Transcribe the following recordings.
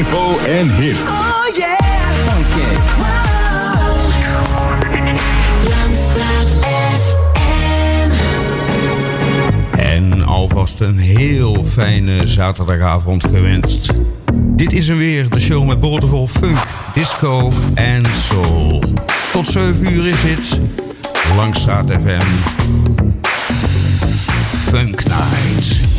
info en hits. Oh yeah. Funky. En alvast een heel fijne zaterdagavond gewenst. Dit is hem weer, de show met boordevol funk, disco en soul. Tot 7 uur is het. Langstraat FM. Funk Night.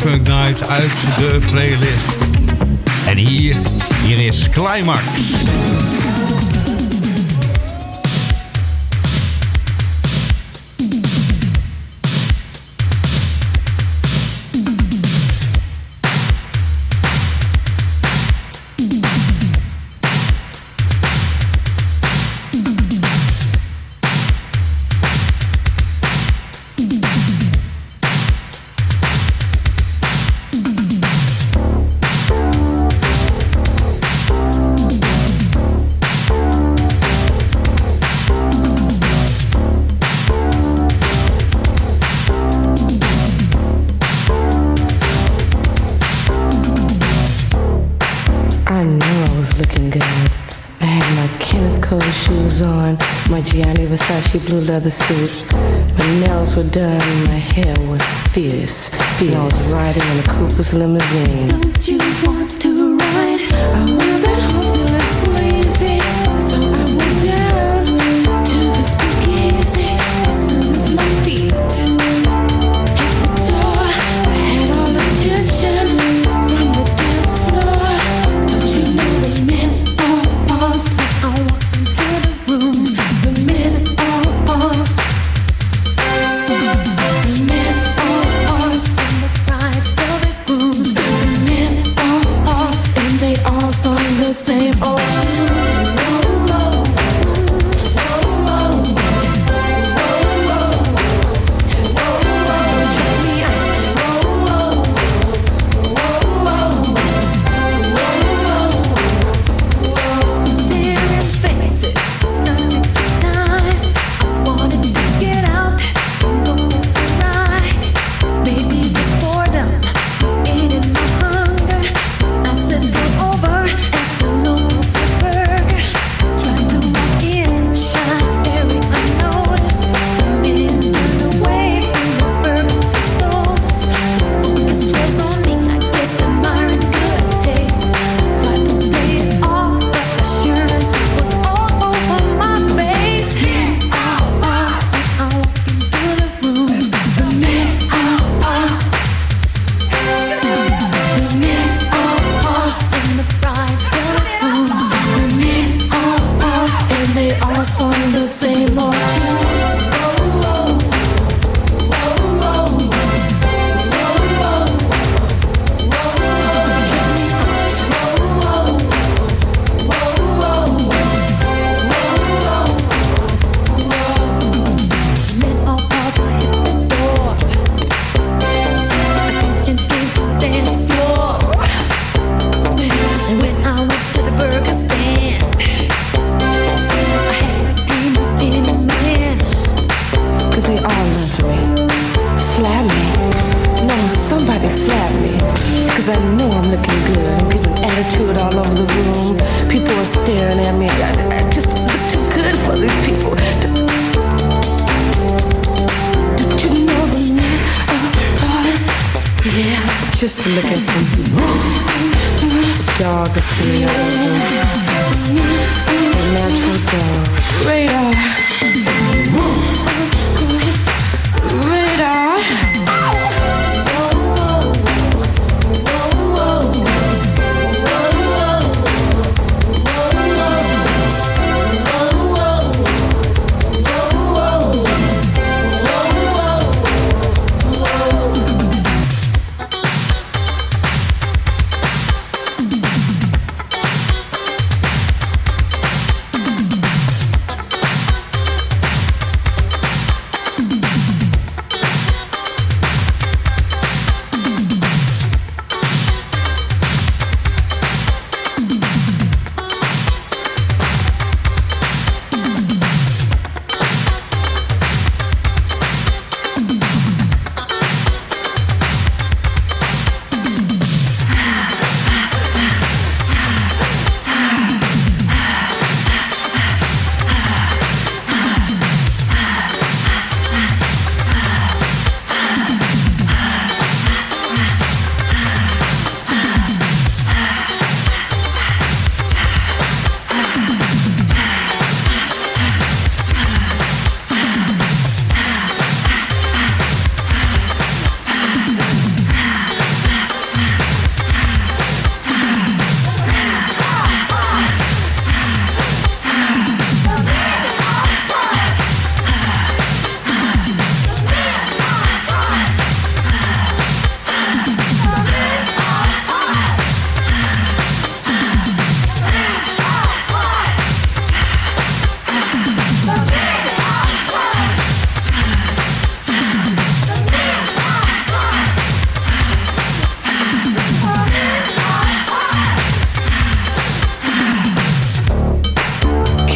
Funk uit de playlist. En hier, hier is Climax. Blue leather suit. My nails were done, my hair was fierce, fierce. I was riding in a Cooper's limousine. Don't you want to ride? I was at home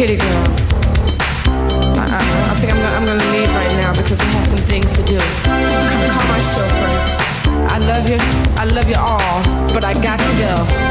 Kitty girl. I, I, I think I'm gonna, I'm gonna, leave right now because I have some things to do. Call my chauffeur. I love you, I love you all, but I got to go.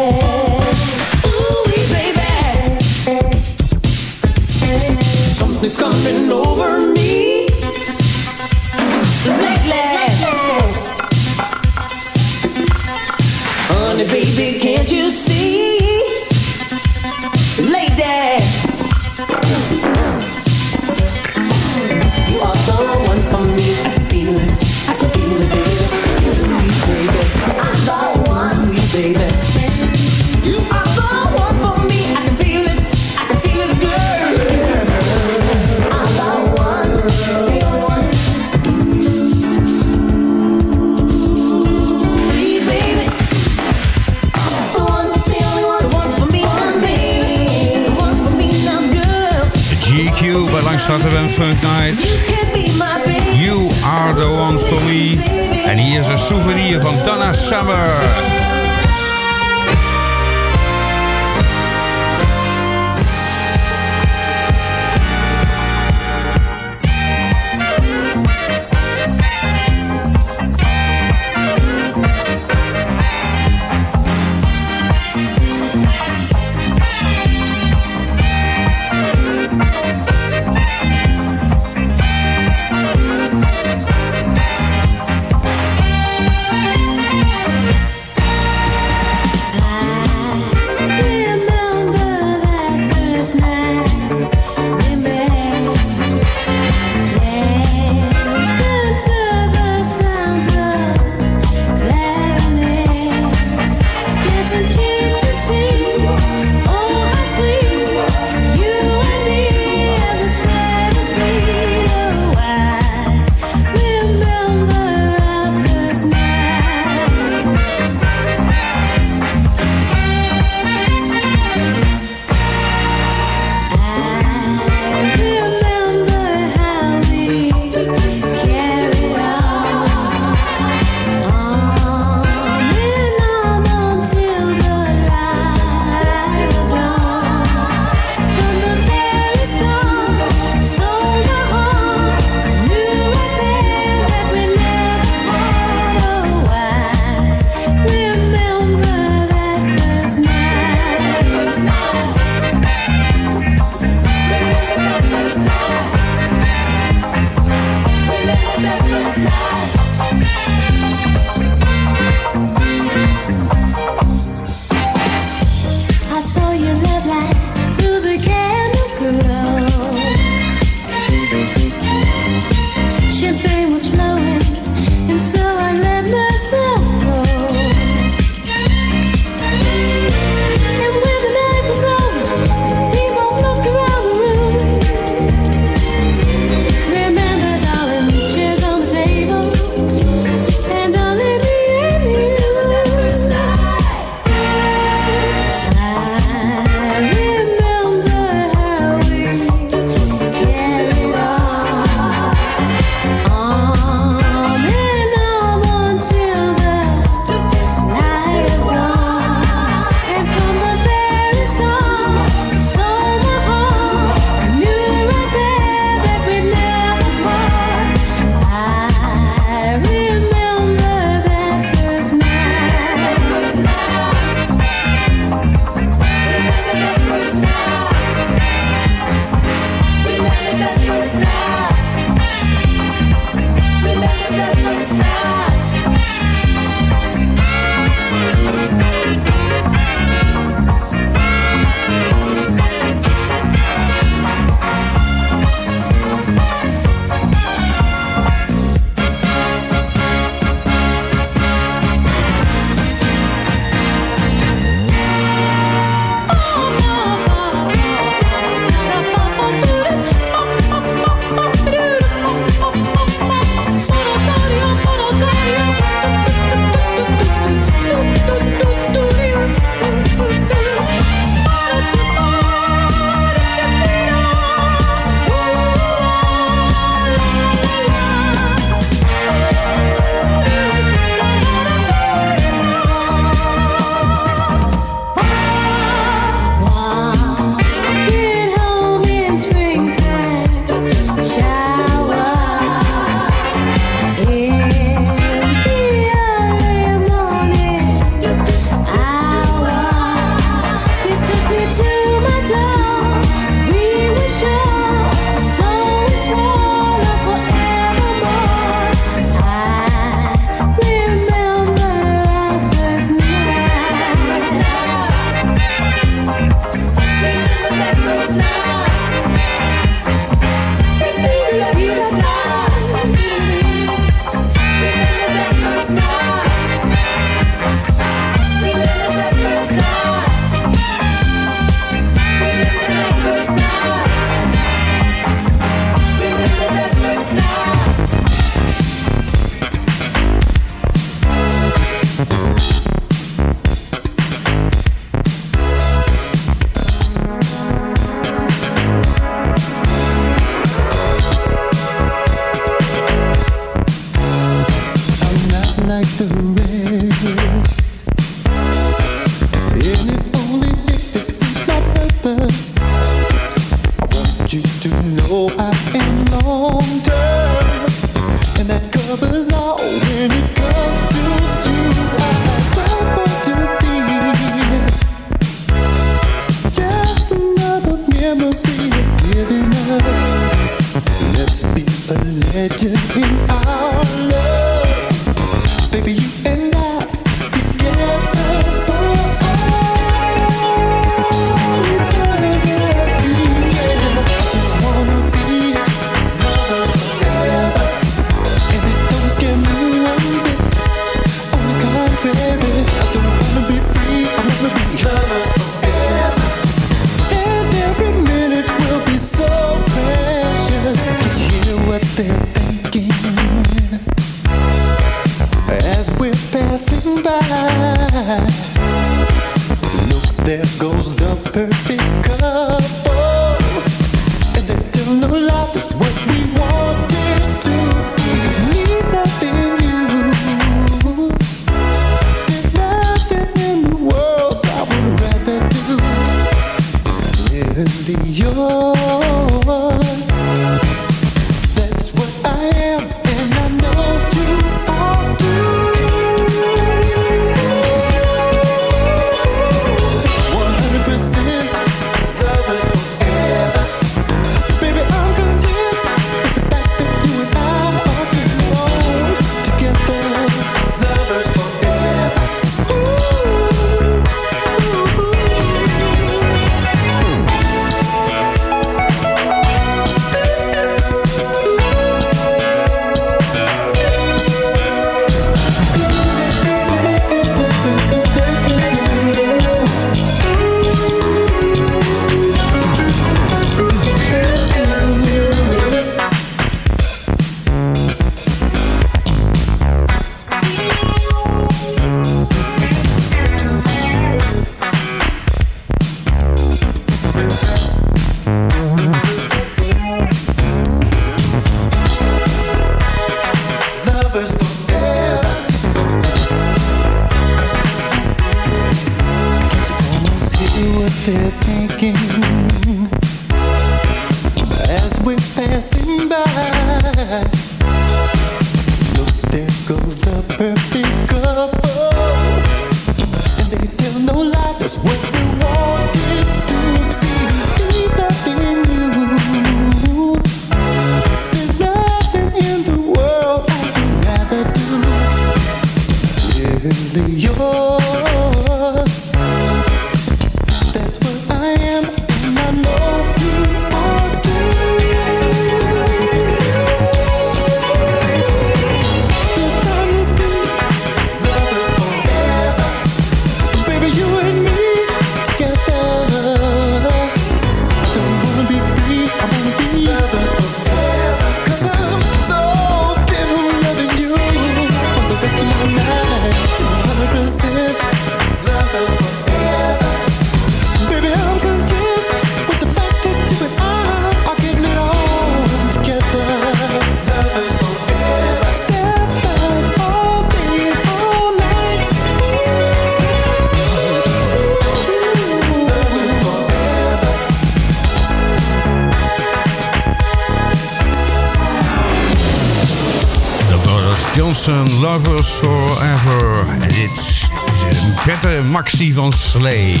Maxi van Slave.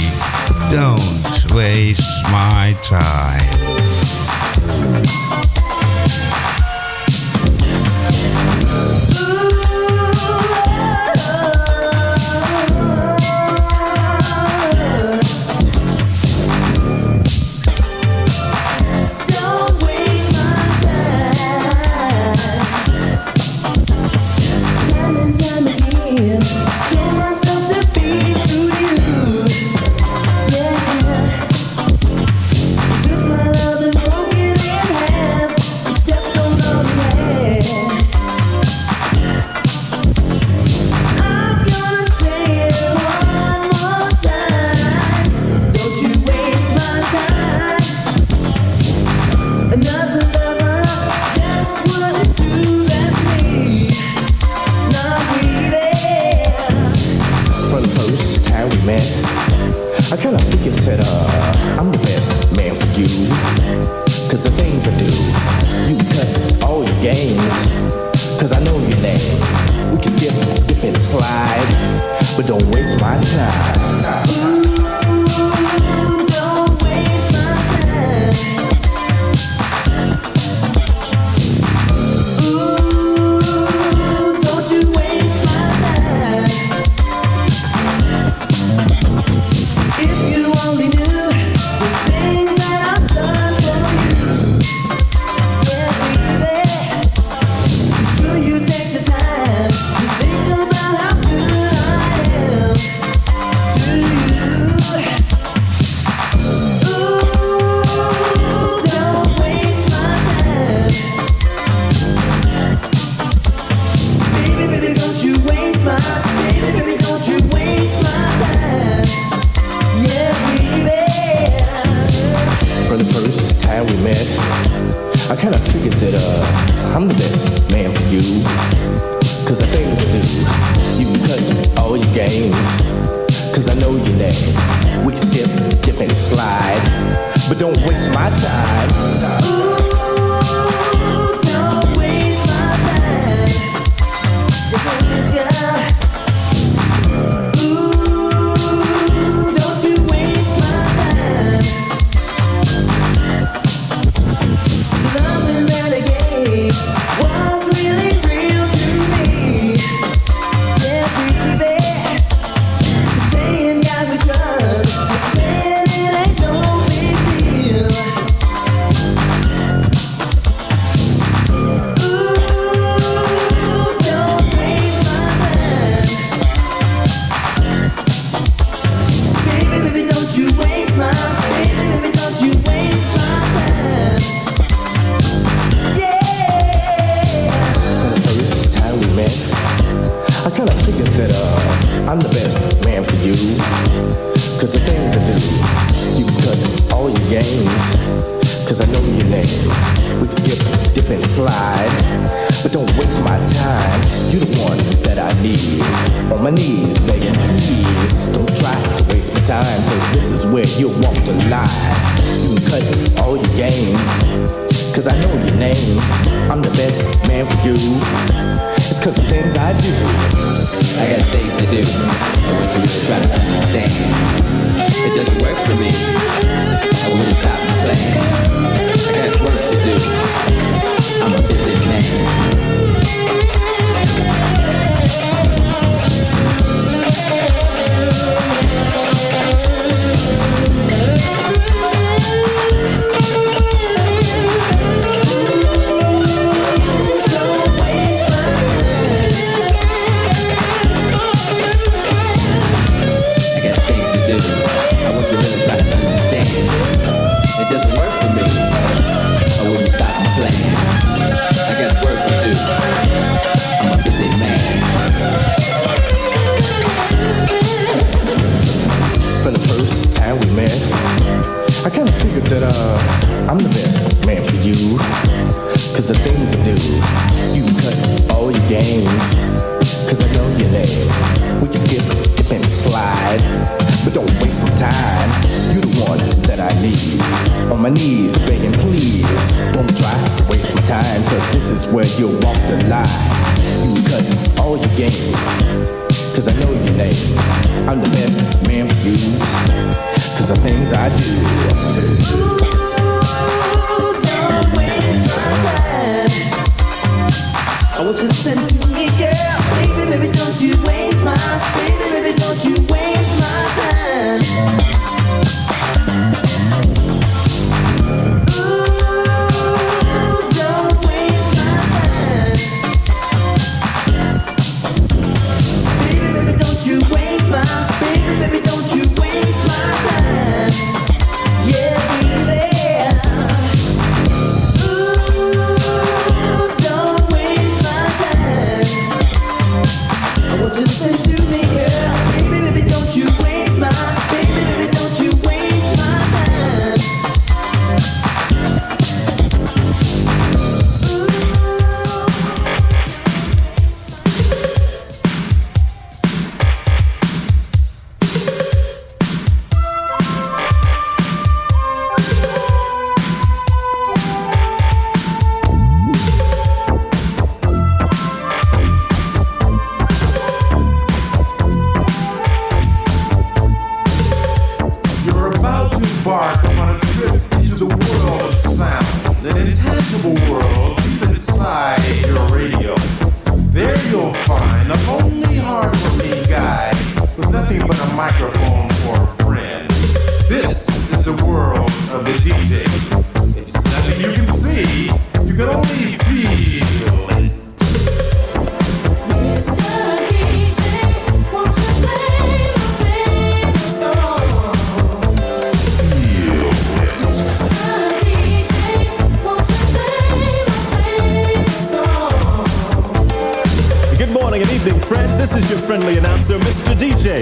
Don't waste my time.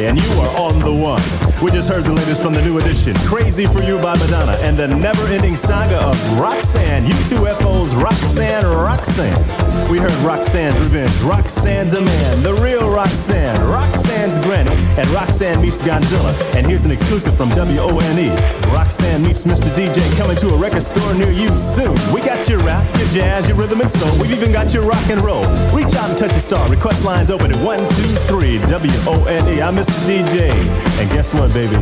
And you are on the one. We just heard the latest from the new edition, Crazy for You by Madonna, and the never ending saga of Roxanne, U2FO's Roxanne Roxanne. We heard Roxanne's Revenge, Roxanne's a Man, the real Roxanne, Roxanne's Granny, and Roxanne meets Godzilla. And here's an exclusive from WONE Roxanne meets Mr. DJ coming to a record store near you soon. We got your rap, your jazz, your rhythm and soul. We've even got your rock and roll. Reach out and touch a star. Request lines open at 123 WONE. I'm Mr. DJ. And guess what, baby?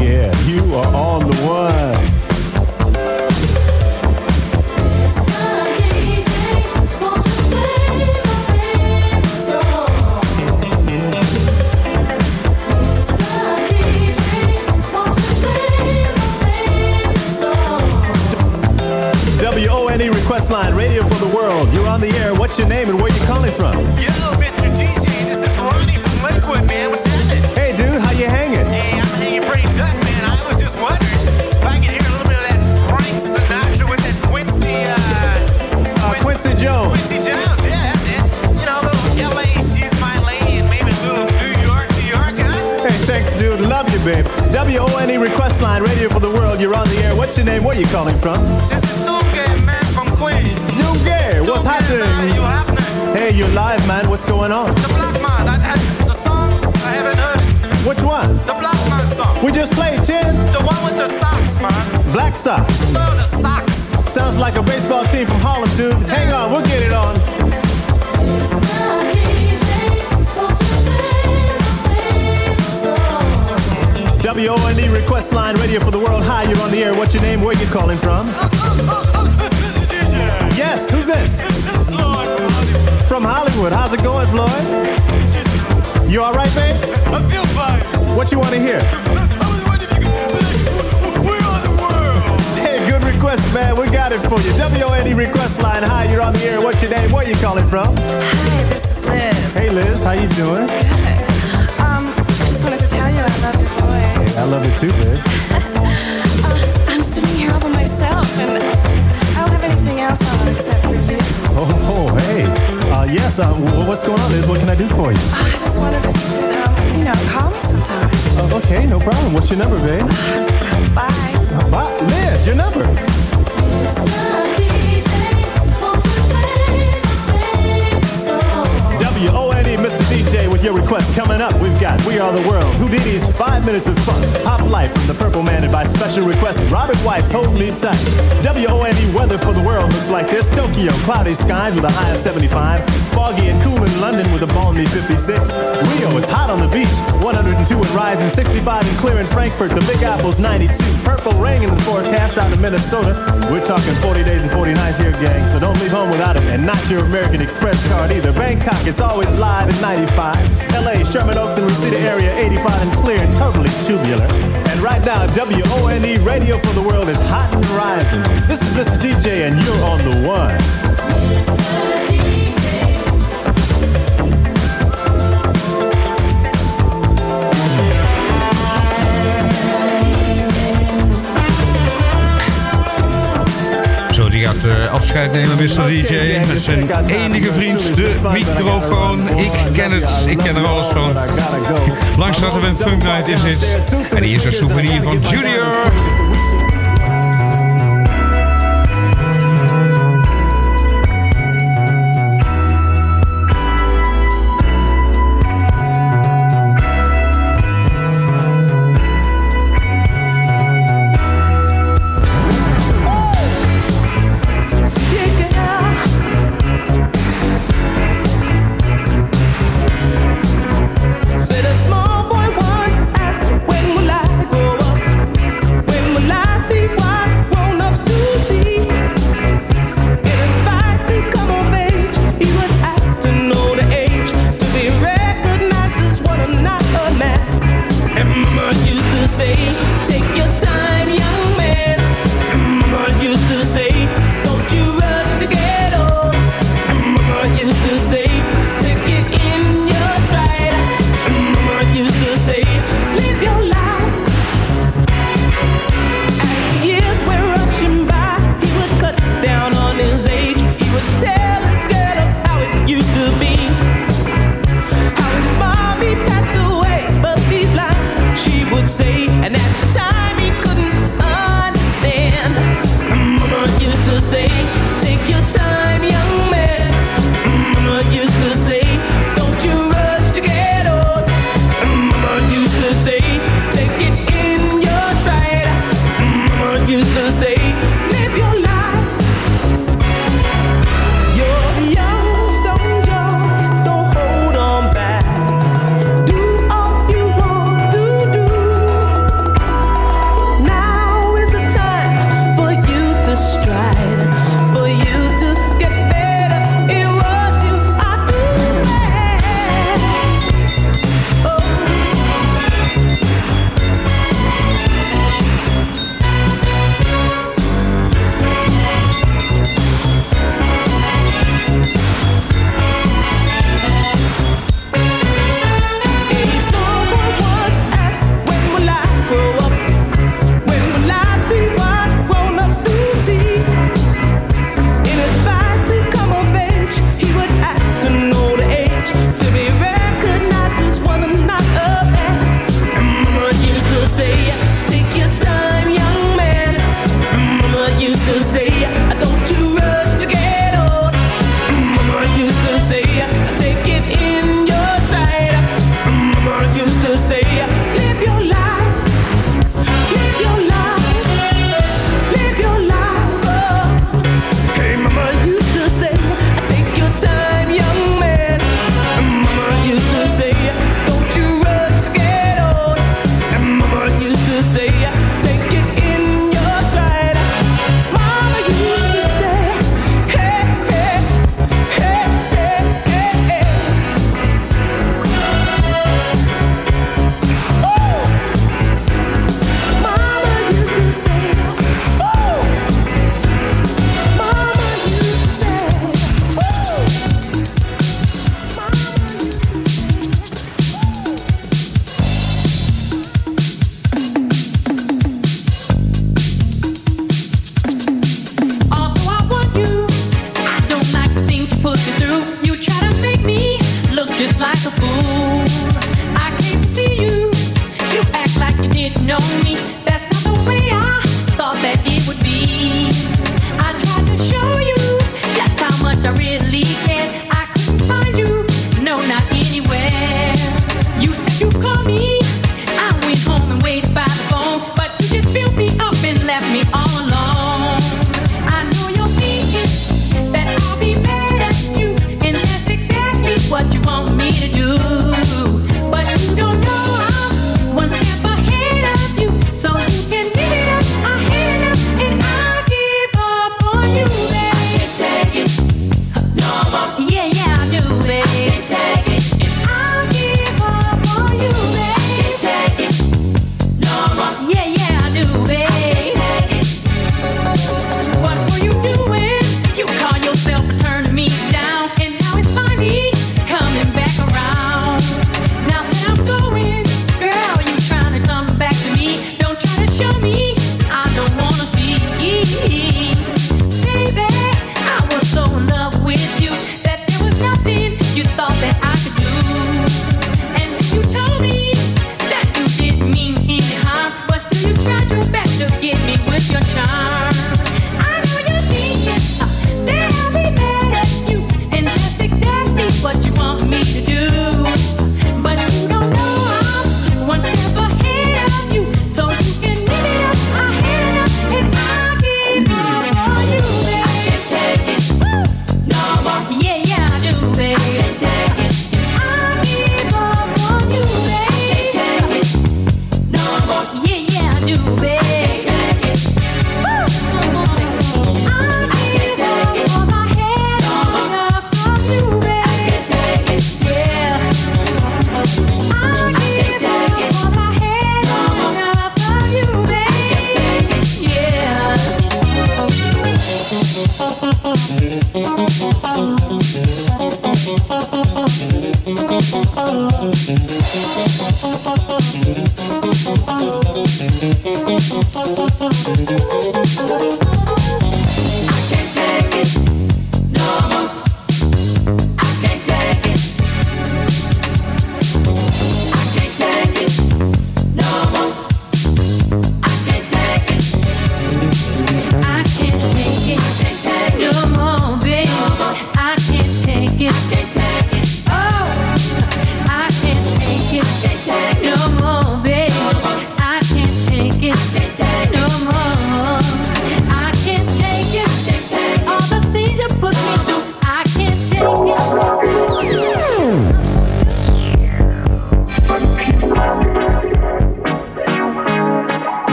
Yeah, you are on the one. What's your name and where you calling from? Yo, Mr. DJ, this is Ronnie from Lakewood, man. What's happening? Hey, dude, how you hanging? Hey, I'm hanging pretty tough, man. I was just wondering if I could hear a little bit of that Frank Sinatra with that Quincy, uh, Uh, Quincy Jones. Quincy Jones. Yeah, that's it. You know, a little LA, she's my lady, and maybe a little New York, New York, huh? Hey, thanks, dude. Love you, babe. WONE request line, radio for the world. You're on the air. What's your name? Where you calling from? This is what's happening? you happening? Hey, you're live, man. What's going on? The Black Man, I, I, the song, I haven't heard it. Which one? The Black Man song. We just played, Chin. The one with the socks, man. Black Sox. Oh, the socks. Sounds like a baseball team from Harlem, dude. Hang on, we'll get it on. WONE request line, radio for the world. Hi, you're on the air. What's your name? Where you calling from? Yes, this? From Hollywood. How's it going, Floyd? You all right, babe? I feel fine. What you want to hear? I was wondering if you could, we're the world. Hey, good request, man. We got it for you. WONE request line. Hi, you're on the air. What's your name? Where you calling from? Hi, this is Liz. Hey, Liz. How you doing? Good. Um, I just wanted to tell you I love your voice. I love it too, babe. Uh, I'm sitting here all by myself, and I don't have anything else on except for you. Oh, oh hey. Uh, yes, uh, what's going on, Liz? What can I do for you? I just wanted to, um, you know, call me sometime. Uh, okay, no problem. What's your number, babe? Bye. Uh, bye. Liz, your number. Your request coming up. We've got We Are the World, Houdini's Five Minutes of Fun, Pop Life from the Purple Man, and by special request, Robert White's Hold Me Tight. WONE weather for the world looks like this Tokyo, cloudy skies with a high of 75, foggy and cool in London with a balmy 56. Rio, it's hot on the beach, 102 and rising, 65 and clear in Frankfurt, the Big Apple's 92. Purple rain in the forecast out of Minnesota. We're talking 40 days and 40 nights here, gang, so don't leave home without it, and not your American Express card either. Bangkok, it's always live at 95. LA, Sherman Oaks and Reseda area, 85 and clear and totally tubular. And right now, WONE Radio for the World is hot and rising. This is Mr. DJ, and you're on the one. Afscheid nemen, Mr. DJ. Met zijn enige vriend, de microfoon. Ik ken het, ik ken er alles van. Langs dat een Funk Night is het. En hier is een souvenir van Junior.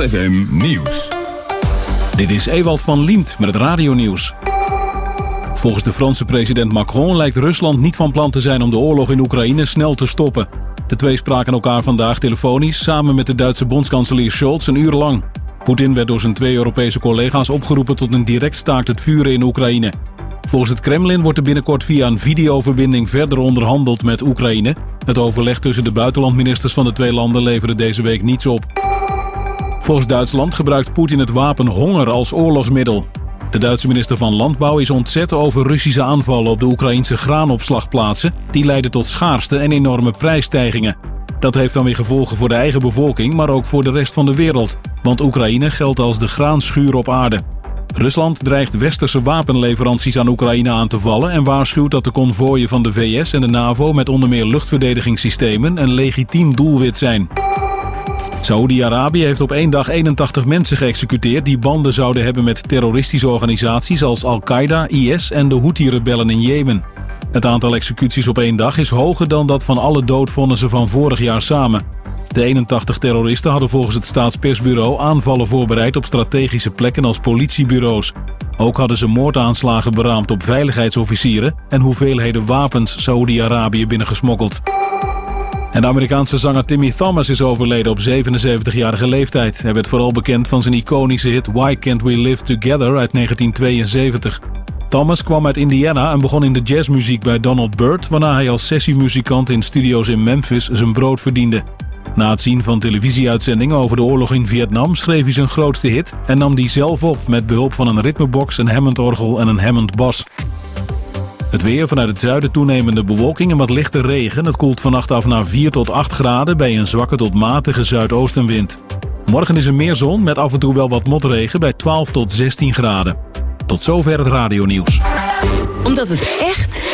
FM Nieuws. Dit is Ewald van Liemt met het radionieuws. Volgens de Franse president Macron lijkt Rusland niet van plan te zijn om de oorlog in Oekraïne snel te stoppen. De twee spraken elkaar vandaag telefonisch samen met de Duitse bondskanselier Scholz een uur lang. Poetin werd door zijn twee Europese collega's opgeroepen tot een direct staakt het vuren in Oekraïne. Volgens het Kremlin wordt er binnenkort via een videoverbinding verder onderhandeld met Oekraïne. Het overleg tussen de buitenlandministers van de twee landen leverde deze week niets op. Volgens Duitsland gebruikt Poetin het wapen honger als oorlogsmiddel. De Duitse minister van Landbouw is ontzet over Russische aanvallen op de Oekraïnse graanopslagplaatsen. Die leiden tot schaarste en enorme prijsstijgingen. Dat heeft dan weer gevolgen voor de eigen bevolking, maar ook voor de rest van de wereld. Want Oekraïne geldt als de graanschuur op aarde. Rusland dreigt westerse wapenleveranties aan Oekraïne aan te vallen en waarschuwt dat de konvooien van de VS en de NAVO met onder meer luchtverdedigingssystemen een legitiem doelwit zijn. Saoedi-Arabië heeft op één dag 81 mensen geëxecuteerd die banden zouden hebben met terroristische organisaties als Al-Qaeda, IS en de Houthi-rebellen in Jemen. Het aantal executies op één dag is hoger dan dat van alle doodvonnissen van vorig jaar samen. De 81 terroristen hadden volgens het staatspersbureau aanvallen voorbereid op strategische plekken als politiebureaus. Ook hadden ze moordaanslagen beraamd op veiligheidsofficieren en hoeveelheden wapens Saoedi-Arabië binnengesmokkeld. En de Amerikaanse zanger Timmy Thomas is overleden op 77-jarige leeftijd. Hij werd vooral bekend van zijn iconische hit Why Can't We Live Together uit 1972. Thomas kwam uit Indiana en begon in de jazzmuziek bij Donald Byrd... waarna hij als sessiemuzikant in studio's in Memphis zijn brood verdiende. Na het zien van televisieuitzendingen over de oorlog in Vietnam... schreef hij zijn grootste hit en nam die zelf op... met behulp van een ritmebox, een Hammond-orgel en een Hammond-bas. Het weer vanuit het zuiden toenemende bewolking en wat lichte regen. Het koelt vannacht af naar 4 tot 8 graden bij een zwakke tot matige zuidoostenwind. Morgen is er meer zon met af en toe wel wat motregen bij 12 tot 16 graden. Tot zover het radionieuws. Omdat het echt,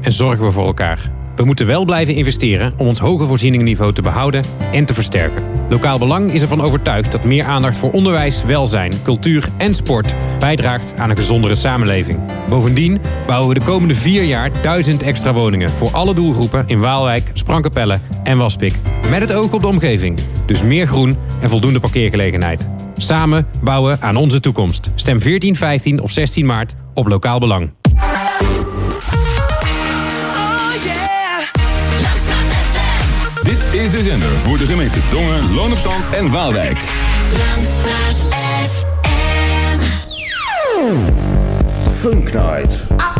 en zorgen we voor elkaar. We moeten wel blijven investeren om ons hoge voorzieningenniveau te behouden en te versterken. Lokaal Belang is ervan overtuigd dat meer aandacht voor onderwijs, welzijn, cultuur en sport bijdraagt aan een gezondere samenleving. Bovendien bouwen we de komende vier jaar duizend extra woningen voor alle doelgroepen in Waalwijk, Sprankapelle en Waspik. Met het oog op de omgeving. Dus meer groen en voldoende parkeergelegenheid. Samen bouwen aan onze toekomst. Stem 14, 15 of 16 maart op Lokaal Belang. Is de zender voor de gemeente Dongen, Loon op Zand en Waalwijk. Funk Night. They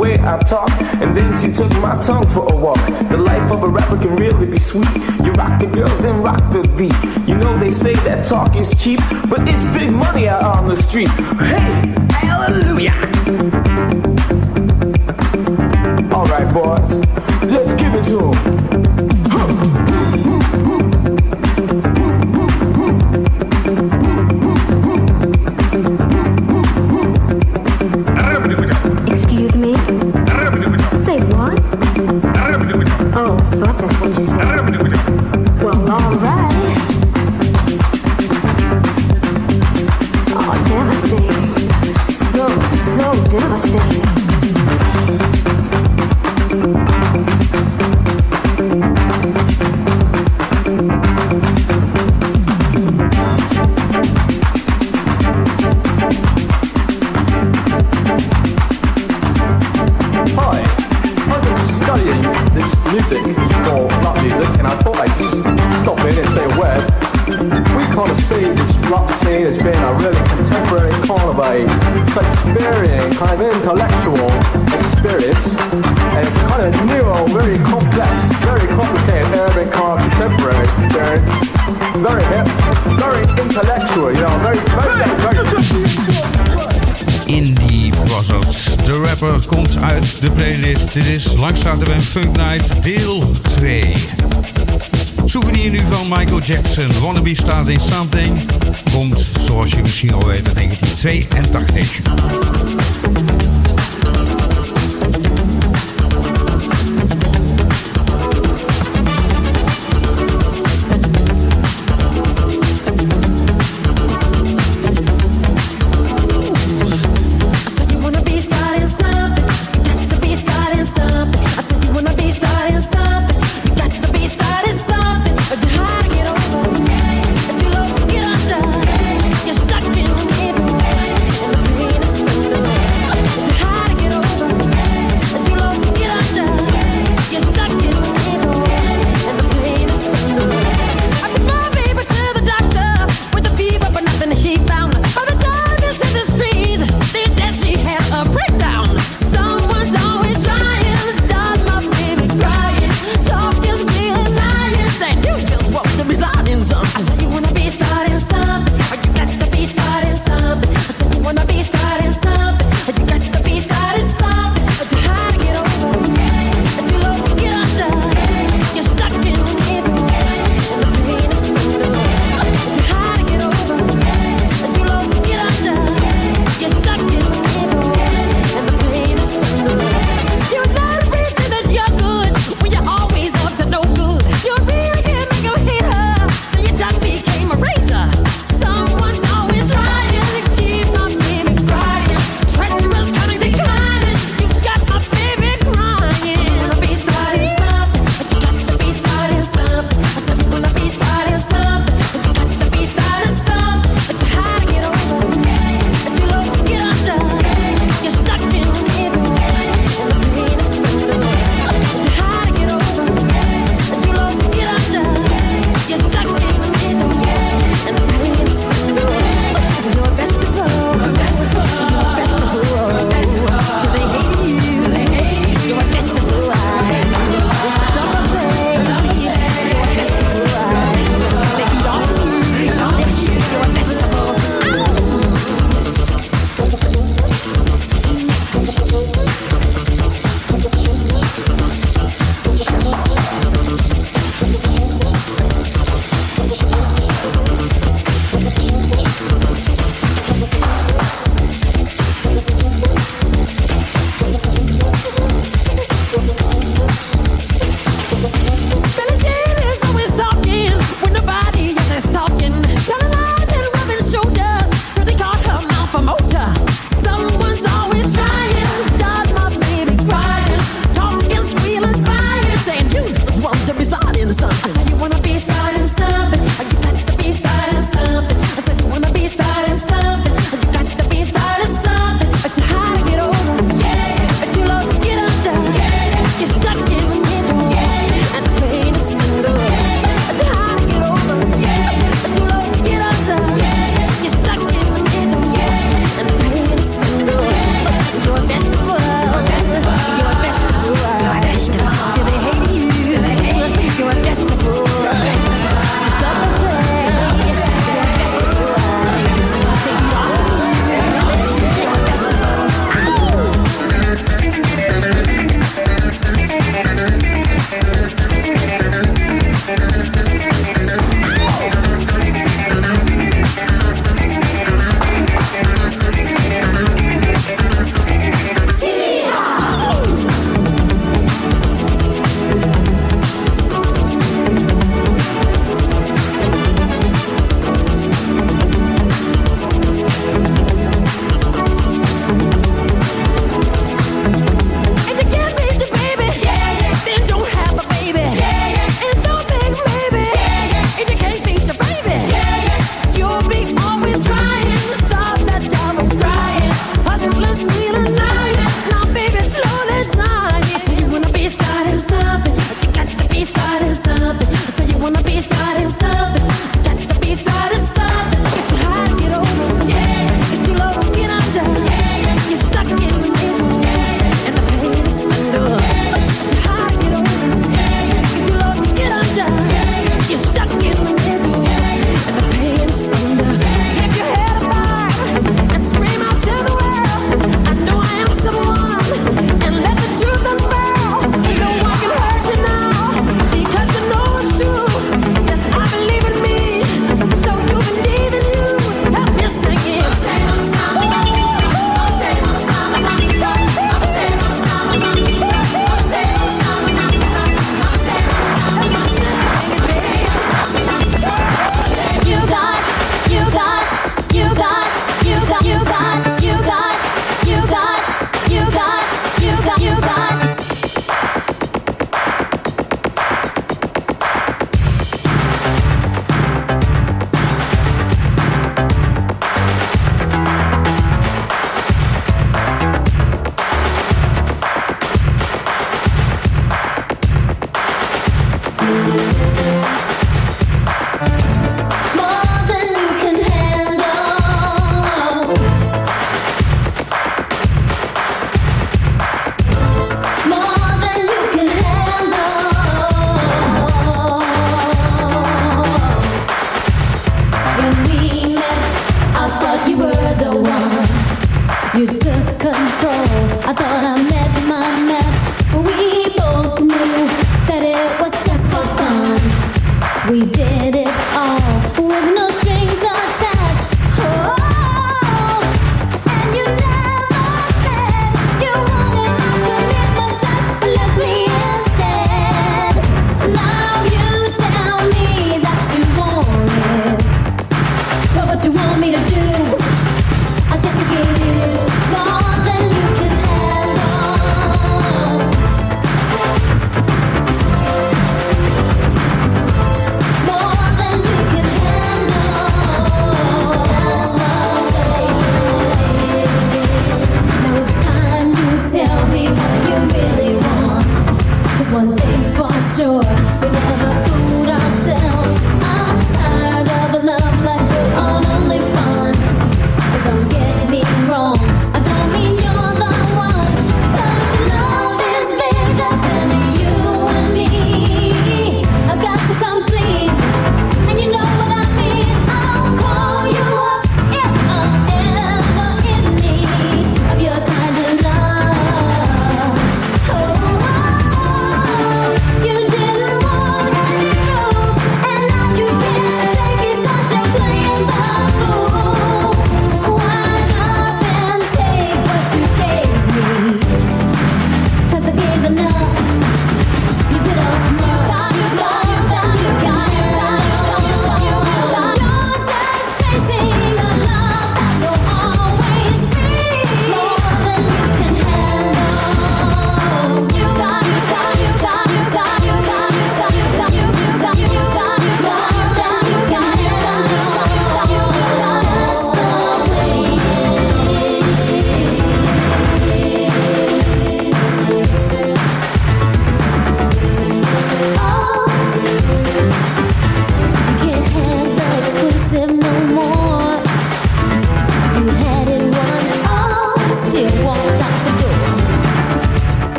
way I talk, and then she took my tongue for a walk. The life of a rapper can really be sweet. You rock the girls, then rock the beat. You know they say that talk is cheap, but it's big money out on the street. Hey, hallelujah! Alright, boys, let's give it to 'em. Langs bij Funk Night deel 2. Souvenir nu van Michael Jackson. Wannabe staat in Something. Komt, zoals je misschien al weet, uit 1982.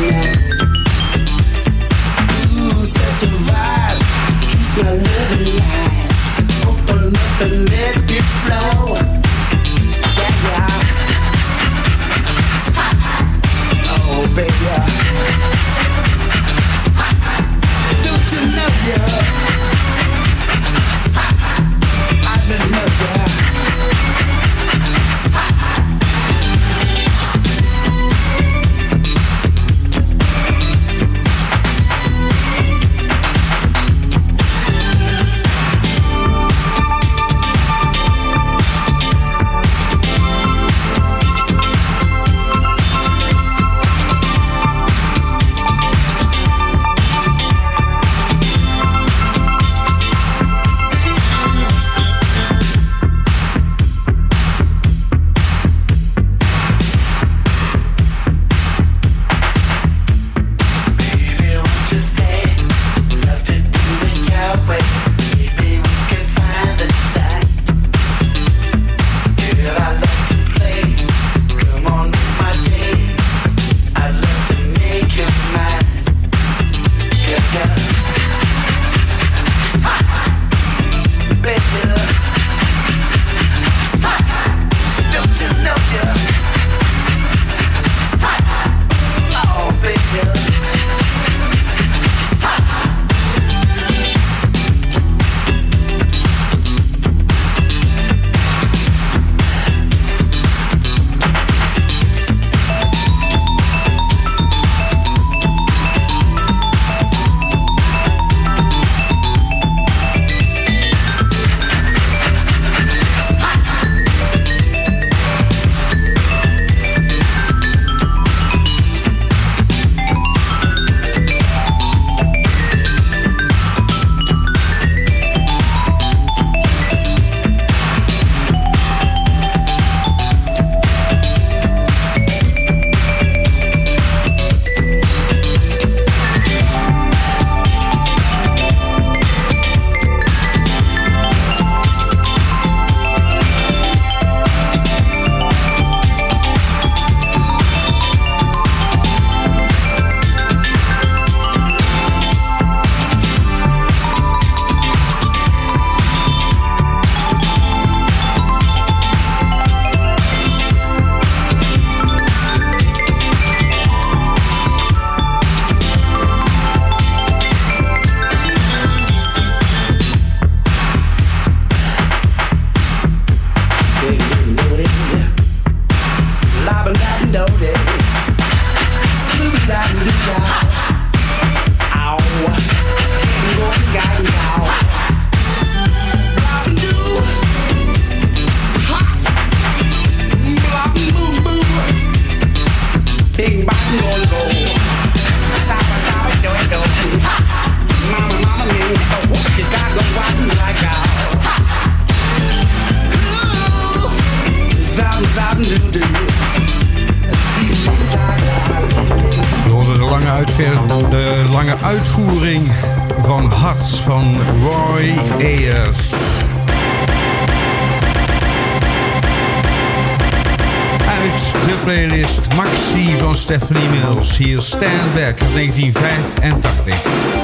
night. De playlist Maxi van Stephanie Mills. Hier Stand Back 1985.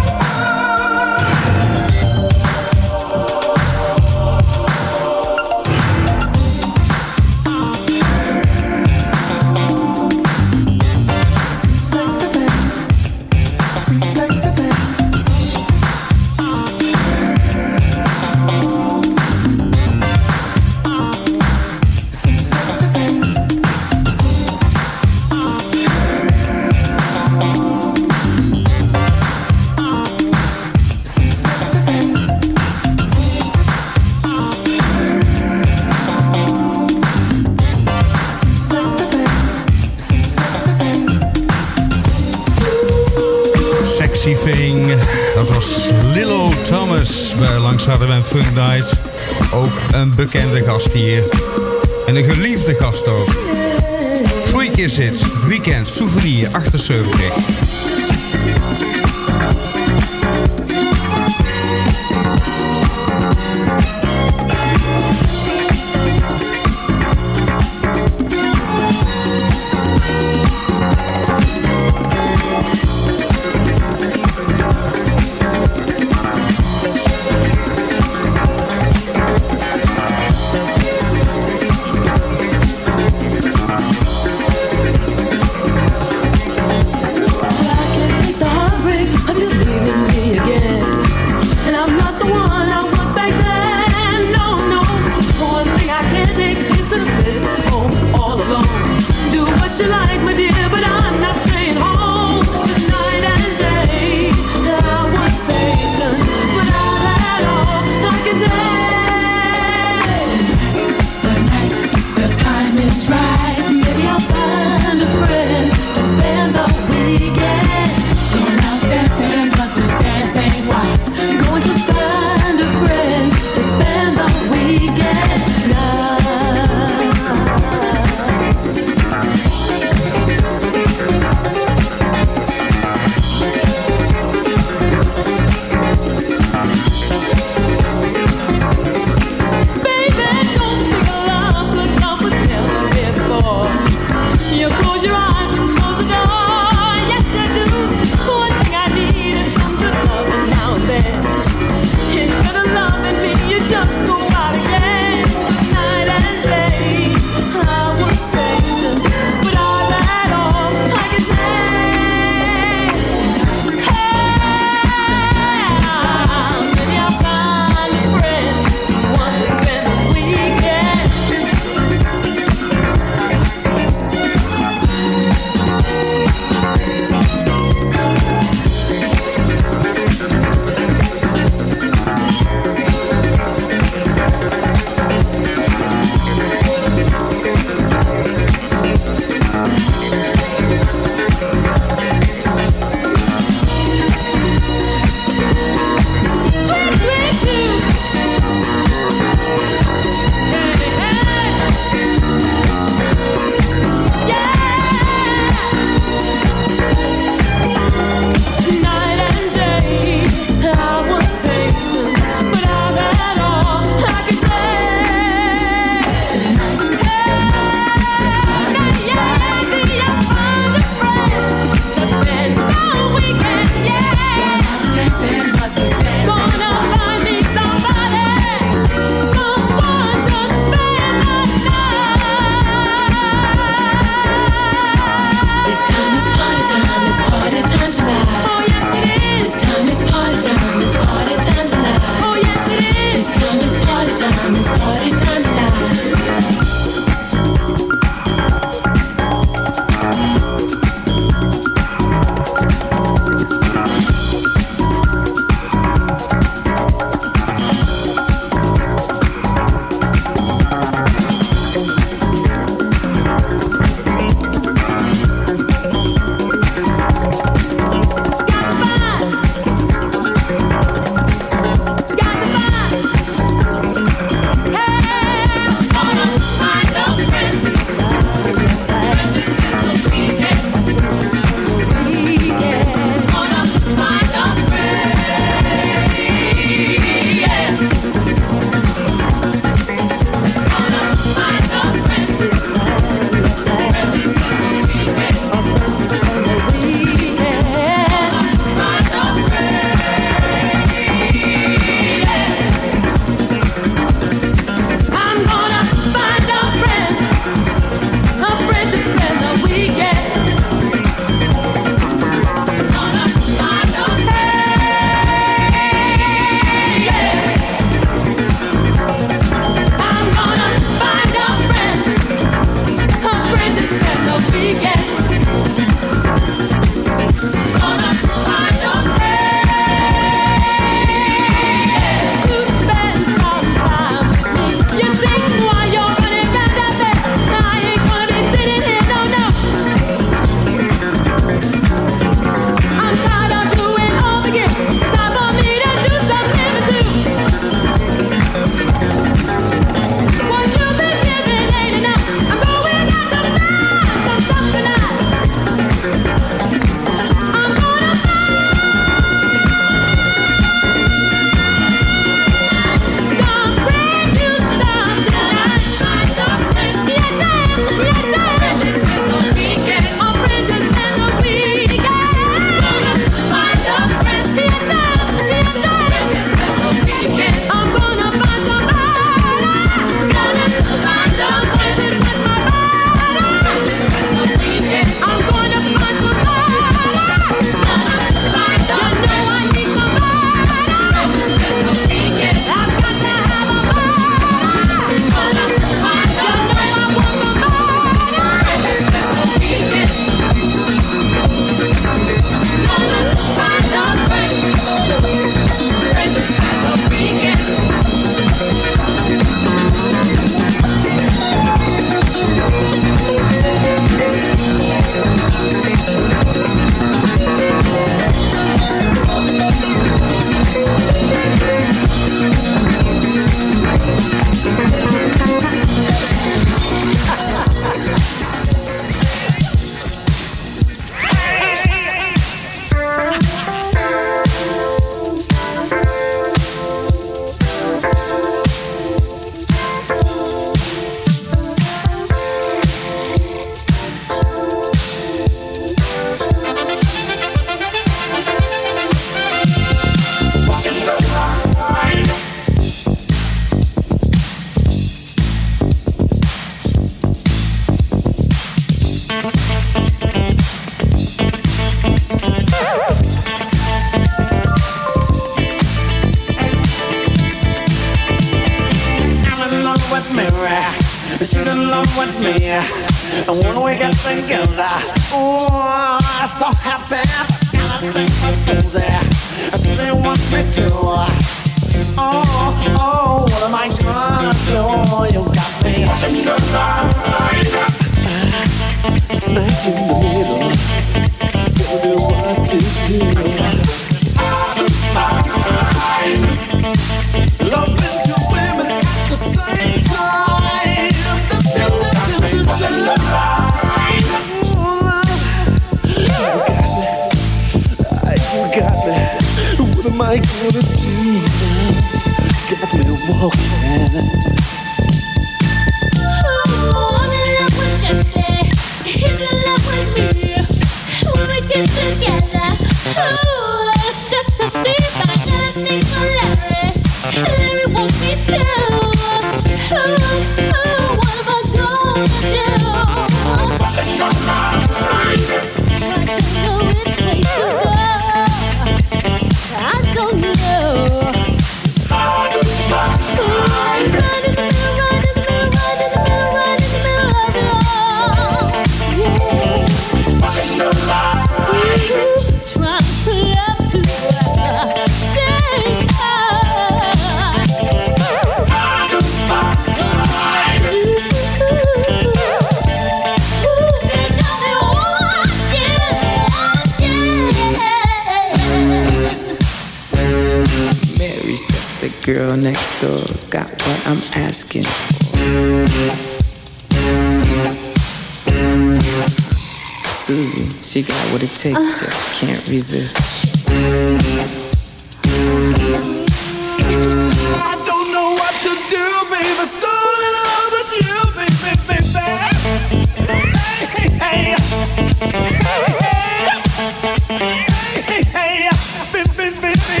Hey, hey, hey, hey,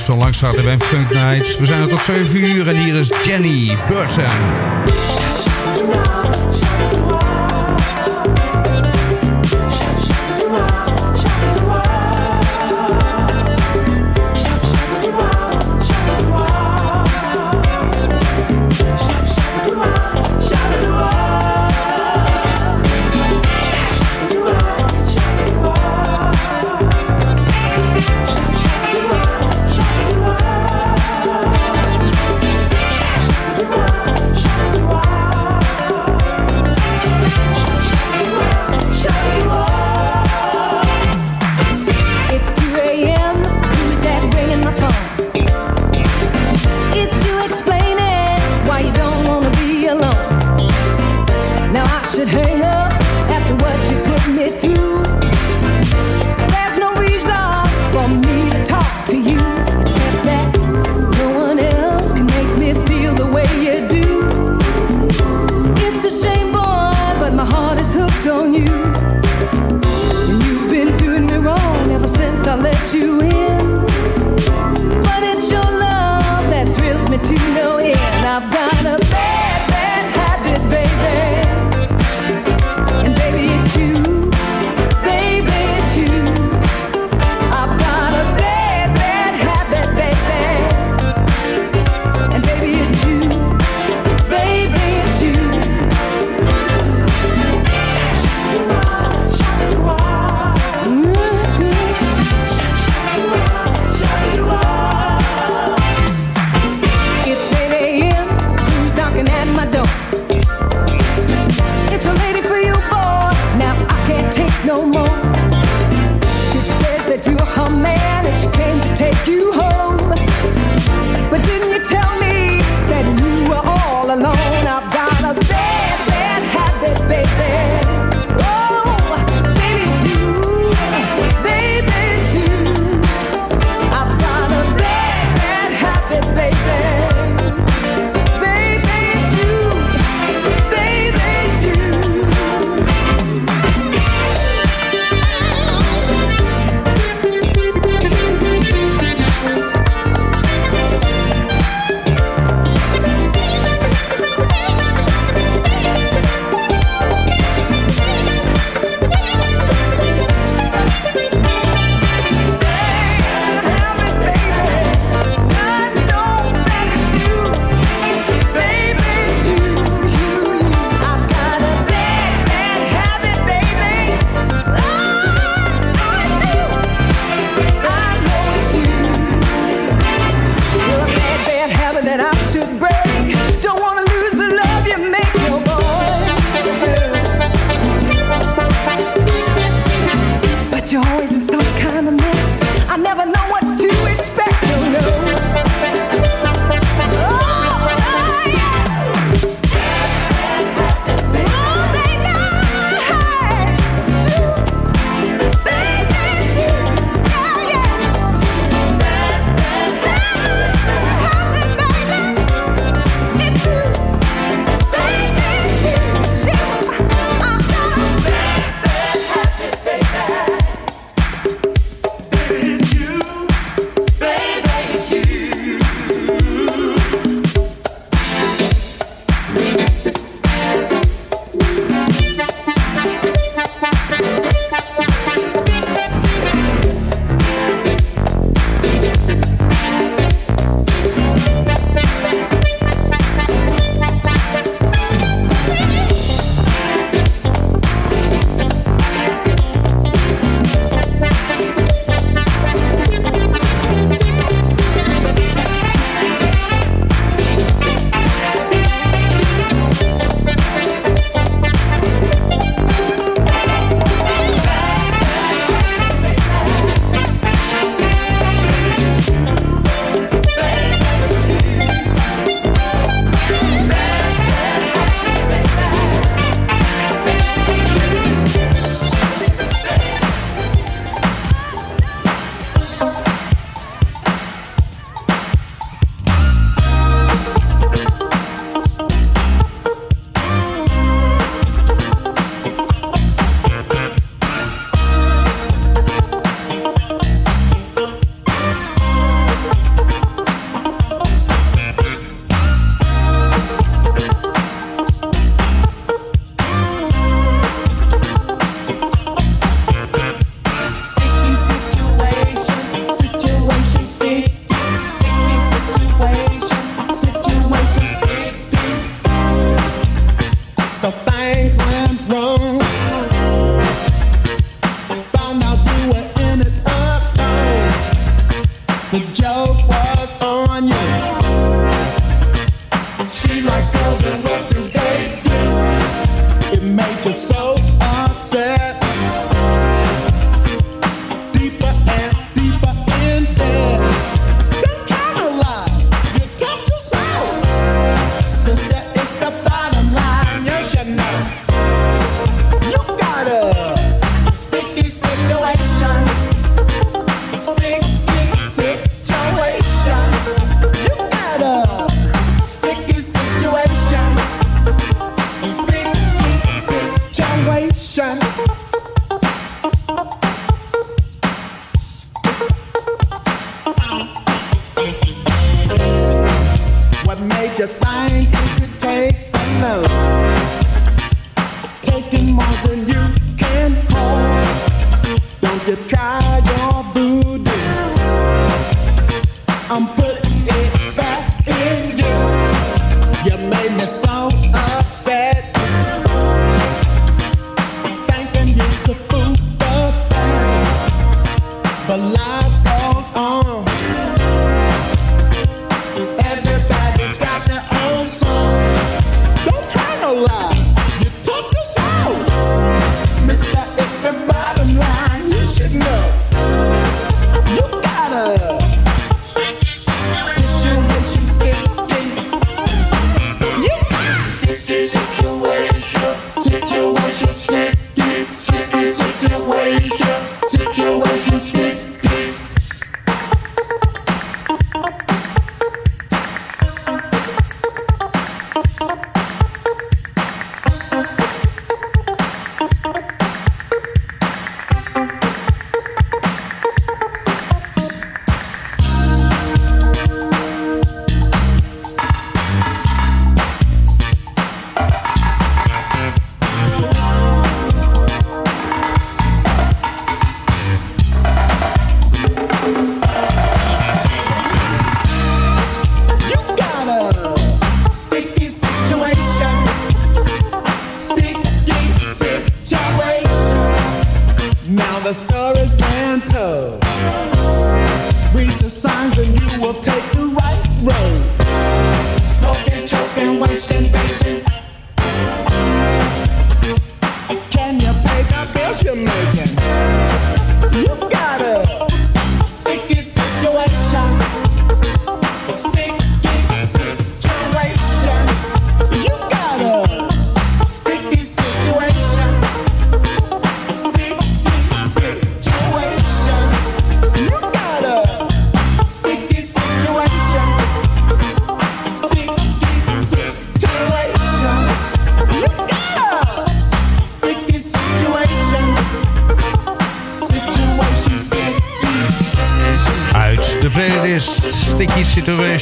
lijst van bij en Funk Nights. We zijn er tot 7 uur en hier is Jenny Burton.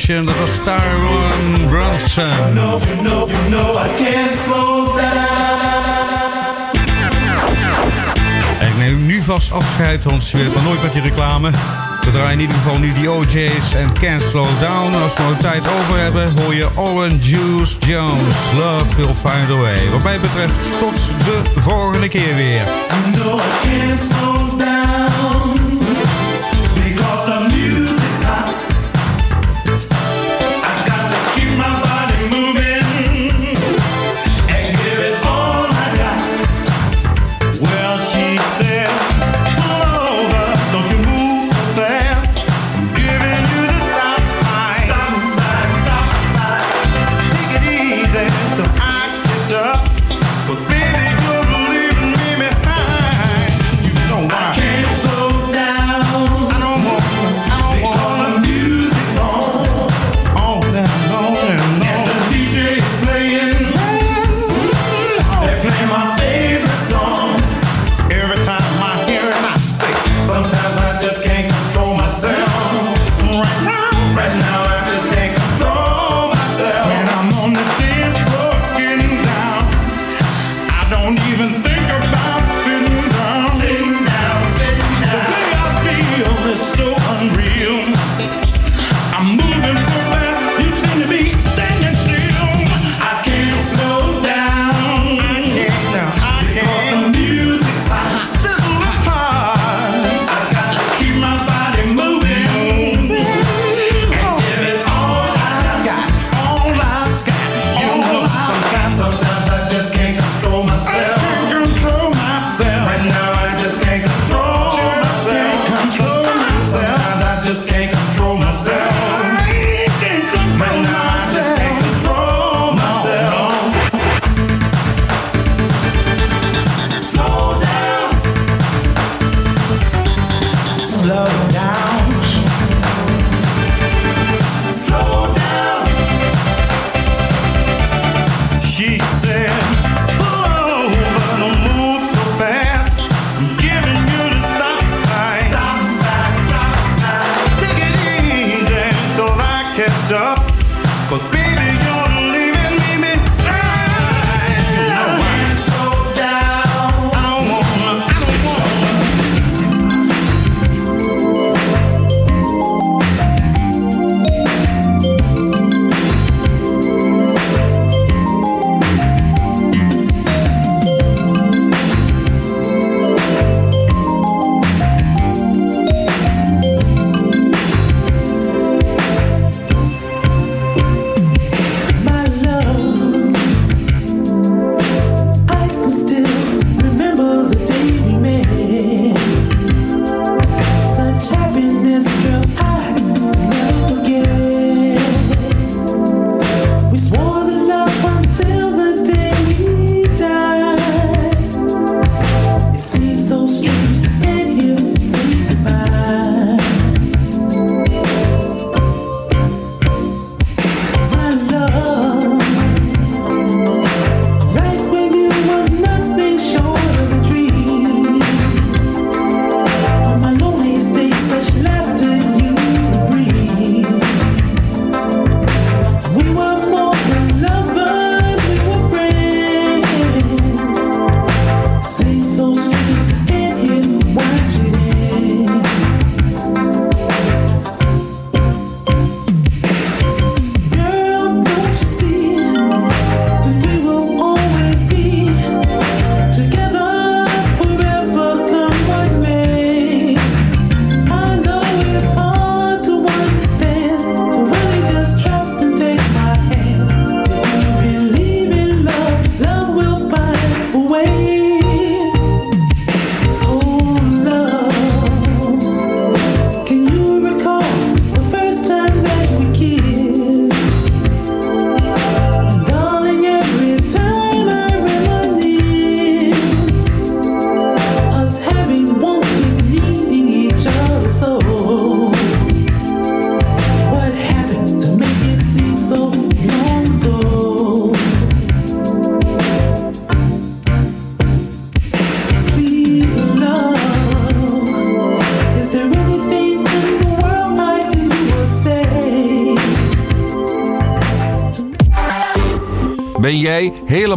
En dat was Tyron Brunson. Ik neem nu vast afscheid, want je weet nog nooit met die reclame. We draaien in ieder geval nu die OJ's en Can't Slow Down. En als we nog tijd over hebben, hoor je Orange Juice Jones. Love will find a way. Wat mij betreft, tot de volgende keer weer. I know can't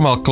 allemaal klaar.